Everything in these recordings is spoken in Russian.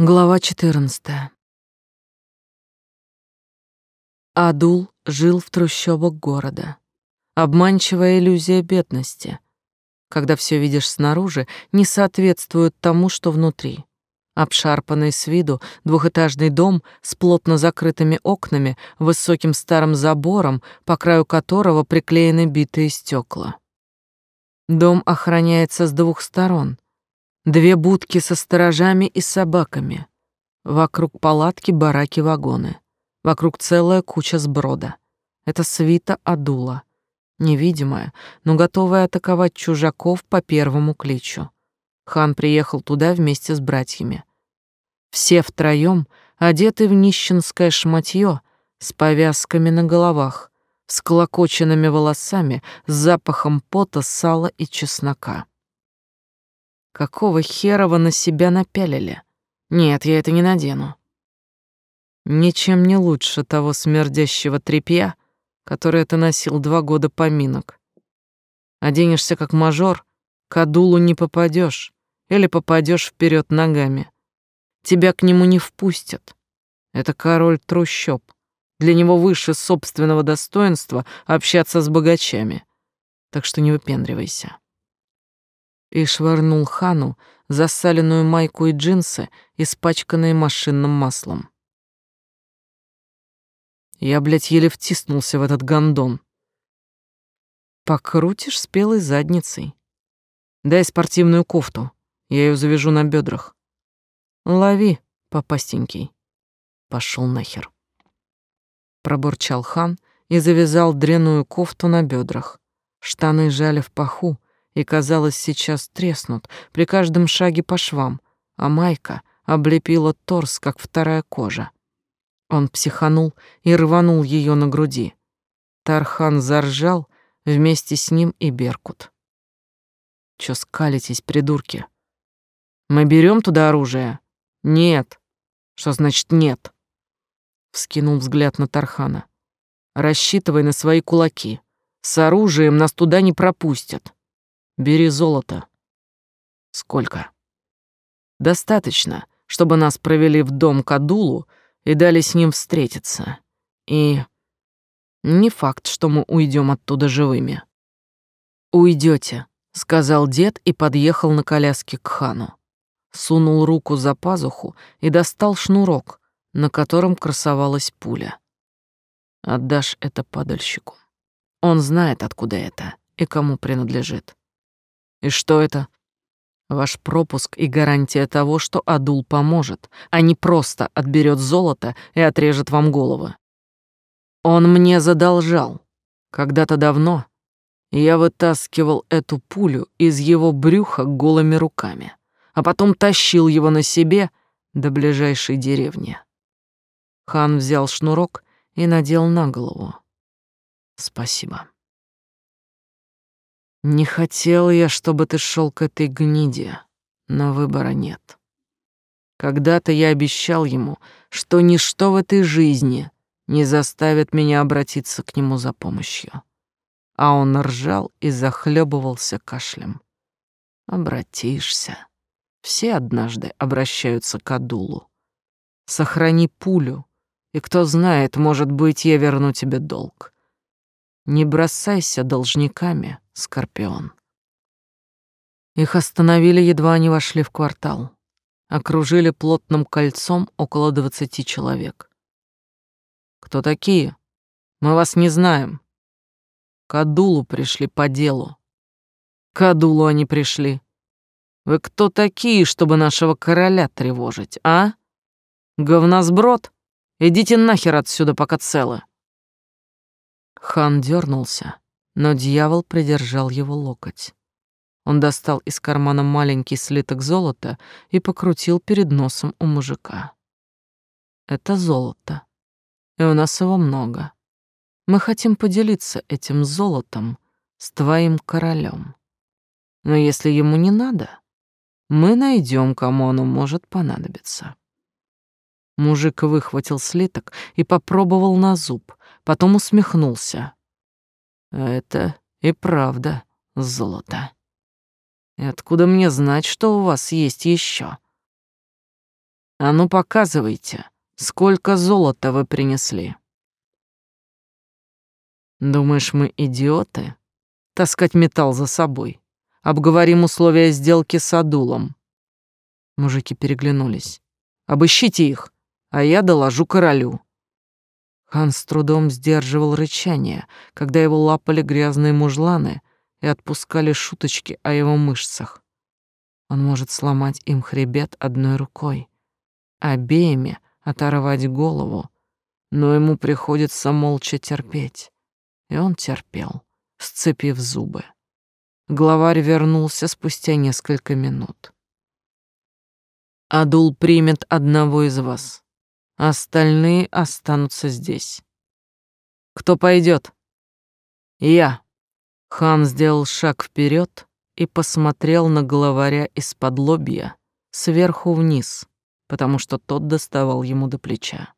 Глава 14. Адул жил в трущобах города. Обманчивая иллюзия бедности, когда все видишь снаружи, не соответствует тому, что внутри. Обшарпанный с виду двухэтажный дом с плотно закрытыми окнами, высоким старым забором, по краю которого приклеены битые стекла. Дом охраняется с двух сторон — Две будки со сторожами и собаками. Вокруг палатки бараки-вагоны. Вокруг целая куча сброда. Это свита Адула. Невидимая, но готовая атаковать чужаков по первому кличу. Хан приехал туда вместе с братьями. Все втроем одеты в нищенское шматье с повязками на головах, с клокоченными волосами, с запахом пота, сала и чеснока. Какого хера вы на себя напялили? Нет, я это не надену. Ничем не лучше того смердящего тряпья, которое ты носил два года поминок. Оденешься как мажор, к Адулу не попадешь, или попадешь вперед ногами. Тебя к нему не впустят. Это король трущоб. Для него выше собственного достоинства общаться с богачами. Так что не выпендривайся и швырнул хану засаленную майку и джинсы, испачканные машинным маслом. Я, блядь, еле втиснулся в этот гондон. Покрутишь спелой задницей. Дай спортивную кофту, я ее завяжу на бедрах. Лови, попастенький. Пошел нахер. Пробурчал хан и завязал дряную кофту на бедрах. Штаны жали в паху, и, казалось, сейчас треснут при каждом шаге по швам, а майка облепила торс, как вторая кожа. Он психанул и рванул ее на груди. Тархан заржал, вместе с ним и Беркут. Чё скалитесь, придурки? Мы берем туда оружие? Нет. Что значит нет? Вскинул взгляд на Тархана. Рассчитывай на свои кулаки. С оружием нас туда не пропустят. Бери золото. Сколько? Достаточно, чтобы нас провели в дом Кадулу и дали с ним встретиться. И не факт, что мы уйдем оттуда живыми. Уйдете, сказал дед и подъехал на коляске к хану. Сунул руку за пазуху и достал шнурок, на котором красовалась пуля. Отдашь это падальщику. Он знает, откуда это и кому принадлежит. И что это? Ваш пропуск и гарантия того, что Адул поможет, а не просто отберет золото и отрежет вам головы. Он мне задолжал. Когда-то давно я вытаскивал эту пулю из его брюха голыми руками, а потом тащил его на себе до ближайшей деревни. Хан взял шнурок и надел на голову. Спасибо. Не хотел я, чтобы ты шел к этой гниде, но выбора нет. Когда-то я обещал ему, что ничто в этой жизни не заставит меня обратиться к нему за помощью. А он ржал и захлебывался кашлем. Обратишься. Все однажды обращаются к Адулу. Сохрани пулю, и кто знает, может быть, я верну тебе долг. Не бросайся должниками, Скорпион. Их остановили, едва они вошли в квартал. Окружили плотным кольцом около двадцати человек. «Кто такие? Мы вас не знаем». К Адулу пришли по делу. К Адулу они пришли. Вы кто такие, чтобы нашего короля тревожить, а? Говносброд? Идите нахер отсюда, пока целы. Хан дернулся, но дьявол придержал его локоть. Он достал из кармана маленький слиток золота и покрутил перед носом у мужика. Это золото, и у нас его много. Мы хотим поделиться этим золотом с твоим королем. Но если ему не надо, мы найдем, кому оно может понадобиться. Мужик выхватил слиток и попробовал на зуб, потом усмехнулся. Это и правда золото. И откуда мне знать, что у вас есть еще? А ну показывайте, сколько золота вы принесли. Думаешь, мы идиоты? Таскать металл за собой. Обговорим условия сделки с Адулом. Мужики переглянулись. Обыщите их, а я доложу королю. Хан с трудом сдерживал рычание, когда его лапали грязные мужланы и отпускали шуточки о его мышцах. Он может сломать им хребет одной рукой, обеими оторвать голову, но ему приходится молча терпеть. И он терпел, сцепив зубы. Главарь вернулся спустя несколько минут. Адул примет одного из вас. Остальные останутся здесь. Кто пойдет? Я. Хан сделал шаг вперед и посмотрел на главаря из-под лобья, сверху вниз, потому что тот доставал ему до плеча.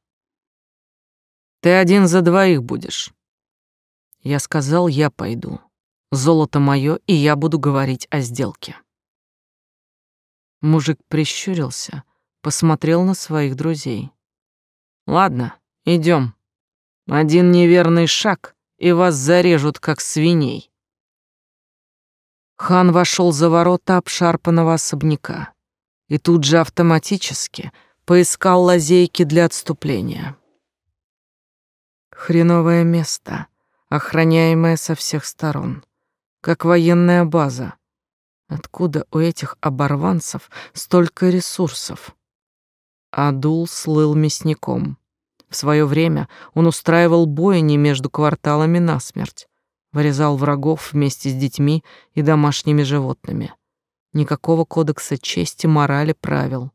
Ты один за двоих будешь. Я сказал, я пойду. Золото мое, и я буду говорить о сделке. Мужик прищурился, посмотрел на своих друзей. Ладно, идем. Один неверный шаг, и вас зарежут, как свиней. Хан вошел за ворота обшарпанного особняка и тут же автоматически поискал лазейки для отступления. Хреновое место, охраняемое со всех сторон, как военная база. Откуда у этих оборванцев столько ресурсов? Адул слыл мясником. В свое время он устраивал бойни между кварталами насмерть, вырезал врагов вместе с детьми и домашними животными. Никакого кодекса чести, морали, правил.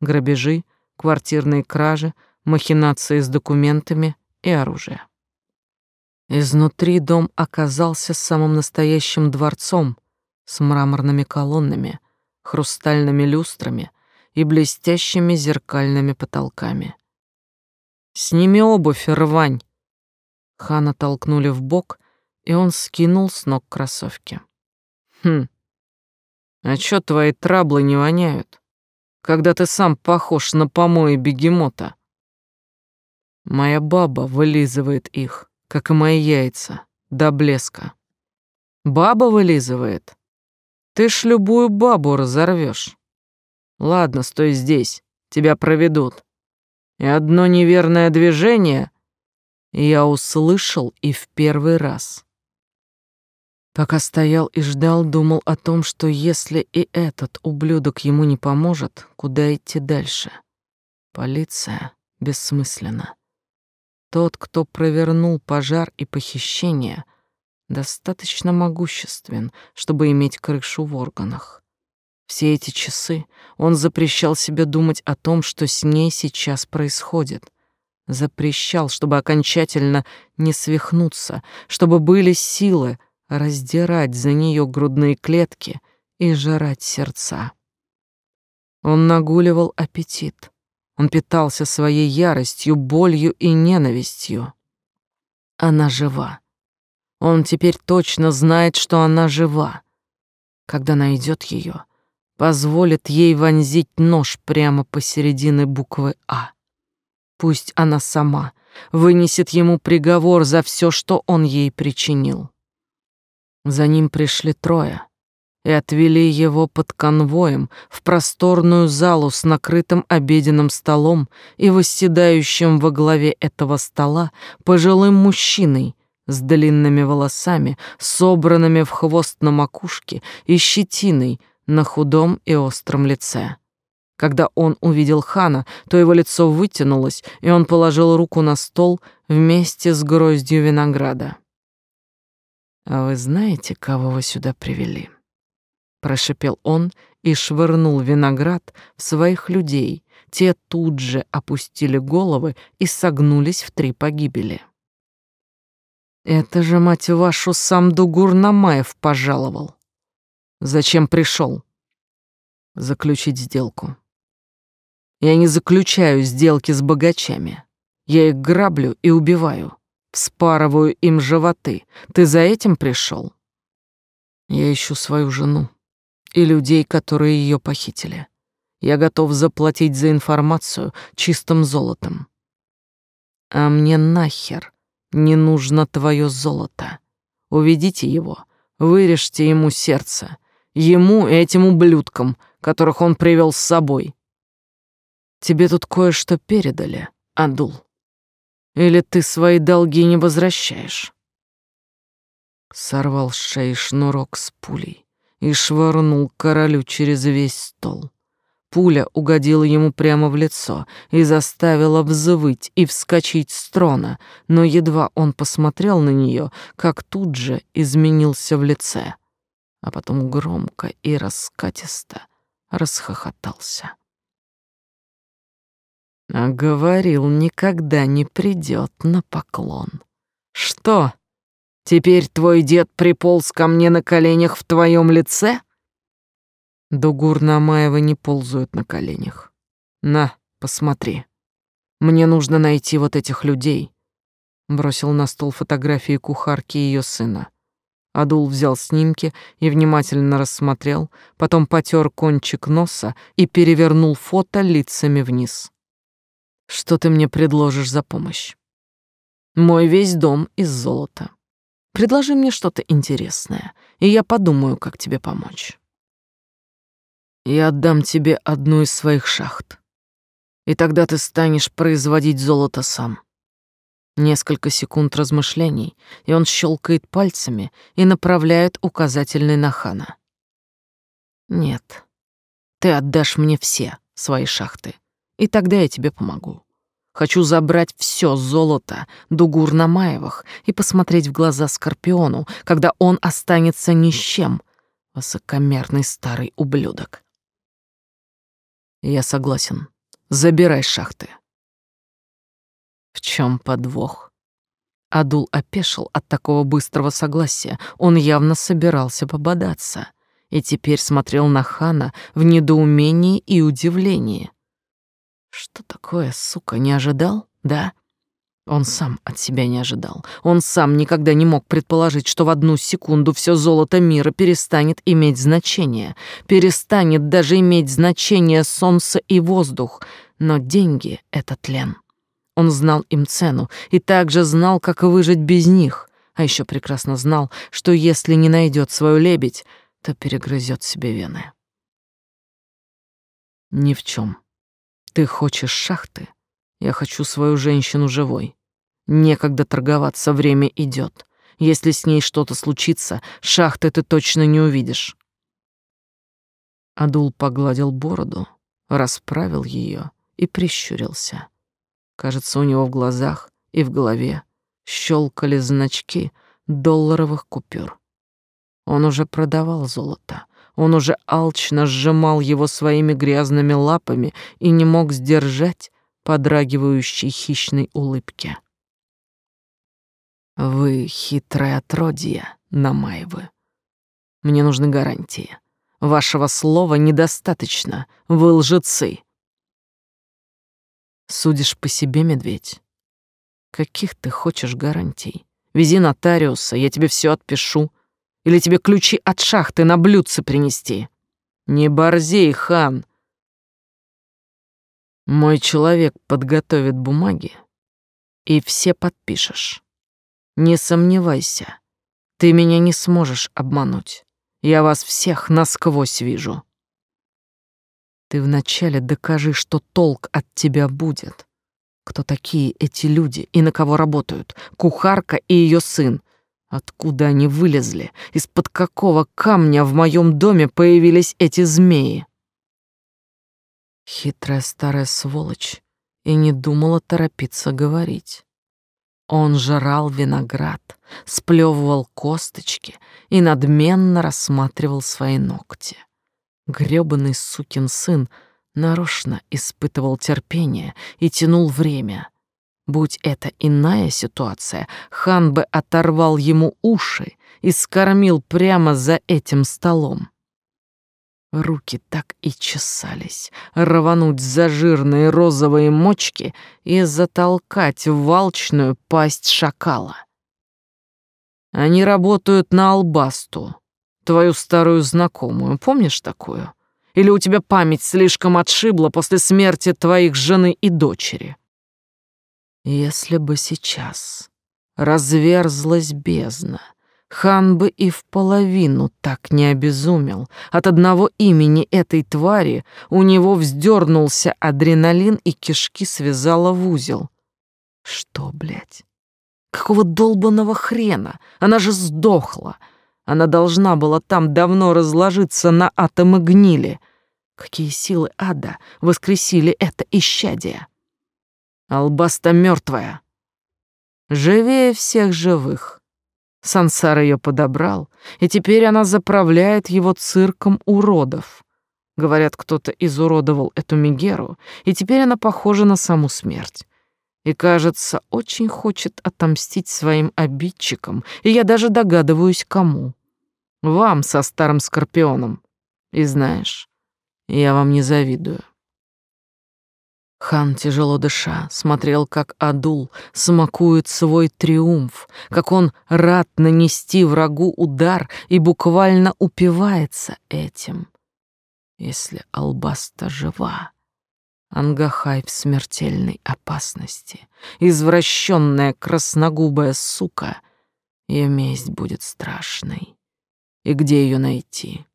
Грабежи, квартирные кражи, махинации с документами и оружие. Изнутри дом оказался самым настоящим дворцом с мраморными колоннами, хрустальными люстрами и блестящими зеркальными потолками. Сними обувь, рвань. Хана толкнули в бок, и он скинул с ног кроссовки. Хм. А чё твои траблы не воняют, когда ты сам похож на помои бегемота? Моя баба вылизывает их, как и мои яйца, до блеска. Баба вылизывает? Ты ж любую бабу разорвёшь. Ладно, стой здесь, тебя проведут и одно неверное движение я услышал и в первый раз. Пока стоял и ждал, думал о том, что если и этот ублюдок ему не поможет, куда идти дальше? Полиция бессмысленно. Тот, кто провернул пожар и похищение, достаточно могуществен, чтобы иметь крышу в органах. Все эти часы он запрещал себе думать о том, что с ней сейчас происходит. Запрещал, чтобы окончательно не свихнуться, чтобы были силы раздирать за нее грудные клетки и жрать сердца. Он нагуливал аппетит. Он питался своей яростью, болью и ненавистью. Она жива. Он теперь точно знает, что она жива. Когда найдет ее, позволит ей вонзить нож прямо посередине буквы «А». Пусть она сама вынесет ему приговор за все, что он ей причинил. За ним пришли трое и отвели его под конвоем в просторную залу с накрытым обеденным столом и восседающим во главе этого стола пожилым мужчиной с длинными волосами, собранными в хвост на макушке и щетиной, на худом и остром лице. Когда он увидел хана, то его лицо вытянулось, и он положил руку на стол вместе с гроздью винограда. «А вы знаете, кого вы сюда привели?» Прошипел он и швырнул виноград в своих людей. Те тут же опустили головы и согнулись в три погибели. «Это же, мать вашу, сам Дугур Намаев пожаловал. Зачем пришел? Заключить сделку. Я не заключаю сделки с богачами. Я их граблю и убиваю, вспарываю им животы. Ты за этим пришел? Я ищу свою жену и людей, которые ее похитили. Я готов заплатить за информацию чистым золотом. А мне нахер не нужно твое золото. Уведите его, вырежьте ему сердце, ему и этим ублюдкам, которых он привел с собой. Тебе тут кое-что передали, Адул. Или ты свои долги не возвращаешь? Сорвал с шеи шнурок с пулей и швырнул королю через весь стол. Пуля угодила ему прямо в лицо и заставила взвыть и вскочить с трона, но едва он посмотрел на нее, как тут же изменился в лице, а потом громко и раскатисто расхохотался. А говорил, никогда не придет на поклон. Что, теперь твой дед приполз ко мне на коленях в твоем лице? Дугур Намаева не ползают на коленях. На, посмотри. Мне нужно найти вот этих людей. Бросил на стол фотографии кухарки и ее сына. Адул взял снимки и внимательно рассмотрел, потом потер кончик носа и перевернул фото лицами вниз. Что ты мне предложишь за помощь? Мой весь дом из золота. Предложи мне что-то интересное, и я подумаю, как тебе помочь. Я отдам тебе одну из своих шахт, и тогда ты станешь производить золото сам. Несколько секунд размышлений, и он щелкает пальцами и направляет указательный на хана. Нет, ты отдашь мне все свои шахты, и тогда я тебе помогу. Хочу забрать все золото Дугур Намаевых и посмотреть в глаза Скорпиону, когда он останется ни с чем. Высокомерный старый ублюдок. Я согласен. Забирай шахты. В чем подвох? Адул опешил от такого быстрого согласия. Он явно собирался пободаться и теперь смотрел на хана в недоумении и удивлении. Что такое, сука, не ожидал, да? Он сам от себя не ожидал. Он сам никогда не мог предположить, что в одну секунду все золото мира перестанет иметь значение. Перестанет даже иметь значение солнце и воздух. Но деньги — это тлен. Он знал им цену и также знал, как выжить без них. А еще прекрасно знал, что если не найдет свою лебедь, то перегрызет себе вены. Ни в чем ты хочешь шахты? Я хочу свою женщину живой. Некогда торговаться, время идет. Если с ней что-то случится, шахты ты точно не увидишь. Адул погладил бороду, расправил ее и прищурился. Кажется, у него в глазах и в голове щелкали значки долларовых купюр. Он уже продавал золото, он уже алчно сжимал его своими грязными лапами и не мог сдержать подрагивающей хищной улыбки. «Вы хитрое отродье, Намаевы. Мне нужны гарантии. Вашего слова недостаточно, вы лжецы». «Судишь по себе, медведь? Каких ты хочешь гарантий? Вези нотариуса, я тебе все отпишу. Или тебе ключи от шахты на блюдце принести? Не борзей, хан. Мой человек подготовит бумаги, и все подпишешь. Не сомневайся, ты меня не сможешь обмануть. Я вас всех насквозь вижу. Ты вначале докажи, что толк от тебя будет. Кто такие эти люди и на кого работают? Кухарка и ее сын. Откуда они вылезли? Из-под какого камня в моем доме появились эти змеи? Хитрая старая сволочь и не думала торопиться говорить. Он жрал виноград, сплевывал косточки и надменно рассматривал свои ногти. Грёбаный сукин сын нарочно испытывал терпение и тянул время, Будь это иная ситуация, хан бы оторвал ему уши и скормил прямо за этим столом. Руки так и чесались, рвануть за жирные розовые мочки и затолкать в волчную пасть шакала. Они работают на албасту, твою старую знакомую, помнишь такую? Или у тебя память слишком отшибла после смерти твоих жены и дочери? Если бы сейчас разверзлась бездна, хан бы и в половину так не обезумел. От одного имени этой твари у него вздернулся адреналин и кишки связала в узел. Что, блядь? Какого долбанного хрена? Она же сдохла. Она должна была там давно разложиться на атомы гнили. Какие силы ада воскресили это исчадие? Албаста мертвая. Живее всех живых. Сансар ее подобрал, и теперь она заправляет его цирком уродов. Говорят, кто-то изуродовал эту Мегеру, и теперь она похожа на саму смерть и, кажется, очень хочет отомстить своим обидчикам, и я даже догадываюсь, кому. Вам со старым скорпионом. И знаешь, я вам не завидую. Хан, тяжело дыша, смотрел, как Адул смакует свой триумф, как он рад нанести врагу удар и буквально упивается этим. Если Албаста жива, Ангахай в смертельной опасности. Извращенная красногубая сука. Ее месть будет страшной. И где ее найти?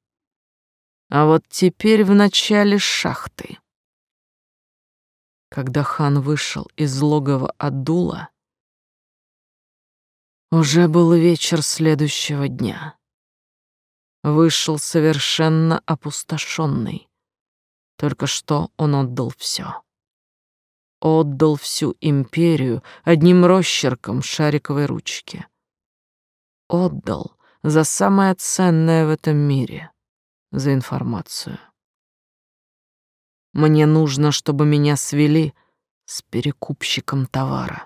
А вот теперь в начале шахты. Когда хан вышел из логова Адула, уже был вечер следующего дня. Вышел совершенно опустошенный. Только что он отдал все. Отдал всю империю одним росчерком шариковой ручки. Отдал за самое ценное в этом мире, за информацию. Мне нужно, чтобы меня свели с перекупщиком товара.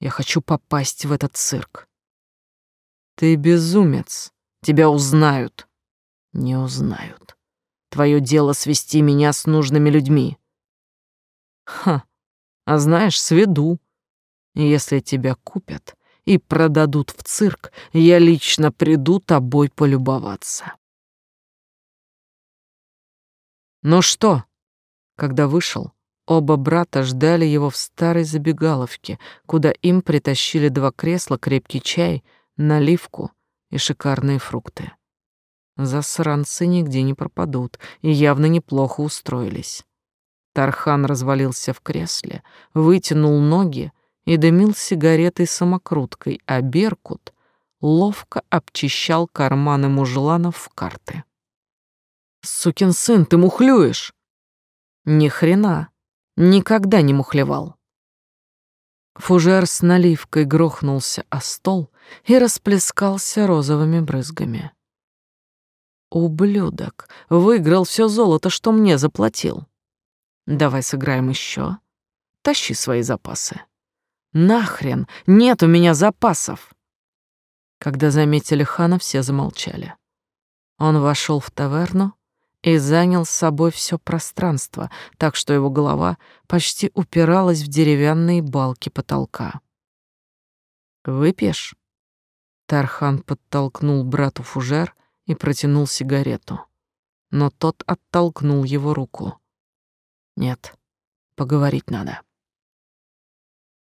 Я хочу попасть в этот цирк. Ты безумец. Тебя узнают. Не узнают. Твое дело свести меня с нужными людьми. Ха, а знаешь, сведу. Если тебя купят и продадут в цирк, я лично приду тобой полюбоваться. Ну что, когда вышел, оба брата ждали его в старой забегаловке, куда им притащили два кресла, крепкий чай, наливку и шикарные фрукты. Засранцы нигде не пропадут и явно неплохо устроились. Тархан развалился в кресле, вытянул ноги и дымил сигаретой самокруткой, а Беркут ловко обчищал карманы мужланов в карты. «Сукин сын, ты мухлюешь!» «Ни хрена! Никогда не мухлевал!» Фужер с наливкой грохнулся о стол и расплескался розовыми брызгами. Ублюдок, выиграл все золото, что мне заплатил. Давай сыграем еще. Тащи свои запасы. Нахрен, нет у меня запасов. Когда заметили хана, все замолчали. Он вошел в таверну и занял с собой все пространство, так что его голова почти упиралась в деревянные балки потолка. «Выпьешь?» Тархан подтолкнул брату фужер, и протянул сигарету. Но тот оттолкнул его руку. «Нет, поговорить надо».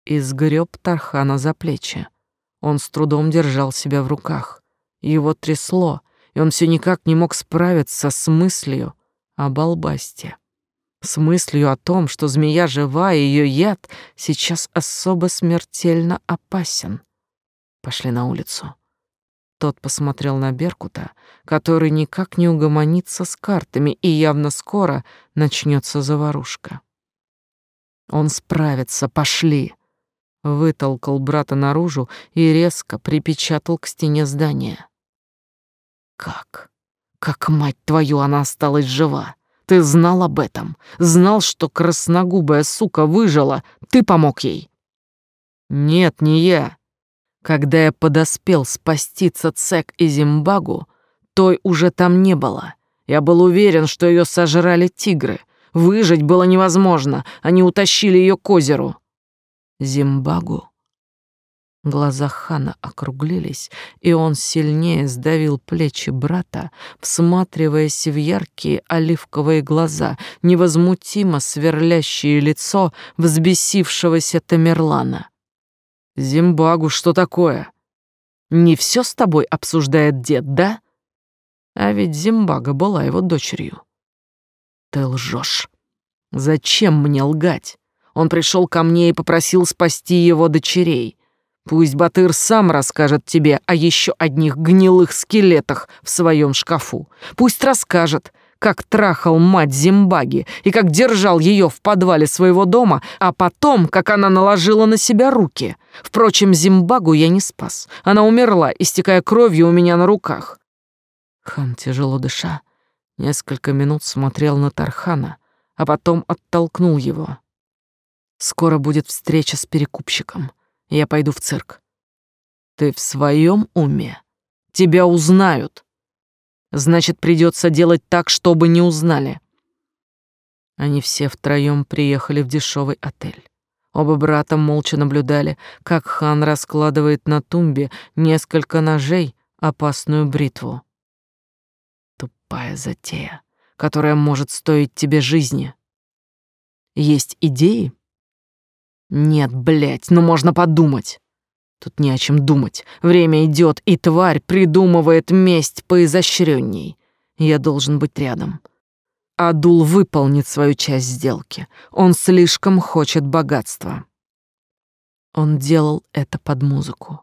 И сгреб Тархана за плечи. Он с трудом держал себя в руках. Его трясло, и он все никак не мог справиться с мыслью о Балбасте. С мыслью о том, что змея жива, и ее яд сейчас особо смертельно опасен. Пошли на улицу. Тот посмотрел на Беркута, который никак не угомонится с картами, и явно скоро начнется заварушка. Он справится, пошли. Вытолкал брата наружу и резко припечатал к стене здания. Как? Как, мать твою, она осталась жива? Ты знал об этом? Знал, что красногубая сука выжила? Ты помог ей? Нет, не я. Когда я подоспел спасти Цецек и Зимбагу, той уже там не было. Я был уверен, что ее сожрали тигры. Выжить было невозможно, они утащили ее к озеру. Зимбагу? Глаза хана округлились, и он сильнее сдавил плечи брата, всматриваясь в яркие оливковые глаза, невозмутимо сверлящее лицо взбесившегося Тамерлана. «Зимбагу, что такое? Не все с тобой обсуждает дед, да? А ведь Зимбага была его дочерью». «Ты лжешь. Зачем мне лгать? Он пришел ко мне и попросил спасти его дочерей». Пусть Батыр сам расскажет тебе о еще одних гнилых скелетах в своем шкафу. Пусть расскажет, как трахал мать Зимбаги и как держал ее в подвале своего дома, а потом, как она наложила на себя руки. Впрочем, Зимбагу я не спас. Она умерла, истекая кровью у меня на руках. Хан, тяжело дыша, несколько минут смотрел на Тархана, а потом оттолкнул его. Скоро будет встреча с перекупщиком. Я пойду в цирк. Ты в своем уме? Тебя узнают. Значит, придется делать так, чтобы не узнали. Они все втроем приехали в дешевый отель. Оба брата молча наблюдали, как хан раскладывает на тумбе несколько ножей, опасную бритву. Тупая затея, которая может стоить тебе жизни. Есть идеи? Нет, блядь, ну можно подумать. Тут не о чем думать. Время идет, и тварь придумывает месть поизощренней. Я должен быть рядом. Адул выполнит свою часть сделки. Он слишком хочет богатства. Он делал это под музыку.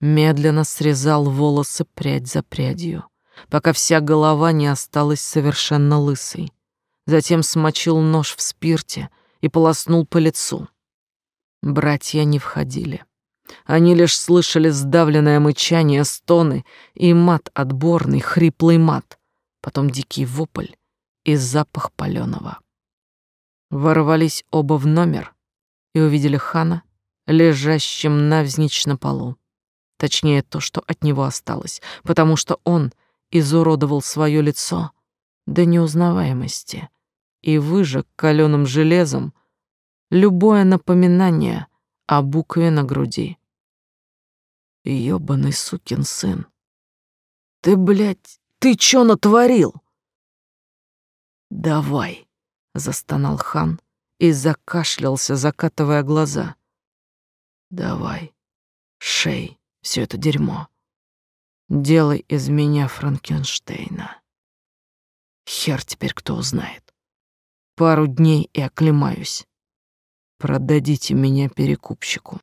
Медленно срезал волосы прядь за прядью, пока вся голова не осталась совершенно лысой. Затем смочил нож в спирте и полоснул по лицу. Братья не входили. Они лишь слышали сдавленное мычание, стоны и мат отборный, хриплый мат, потом дикий вопль и запах палёного. Ворвались оба в номер и увидели хана, лежащим навзничь на полу. Точнее, то, что от него осталось, потому что он изуродовал свое лицо до неузнаваемости и выжег каленым железом любое напоминание о букве на груди. Ёбаный сукин сын. Ты, блядь, ты чё натворил? Давай, застонал хан и закашлялся, закатывая глаза. Давай, шей, все это дерьмо. Делай из меня Франкенштейна. Хер теперь кто узнает. Пару дней и оклемаюсь. Продадите меня перекупщику.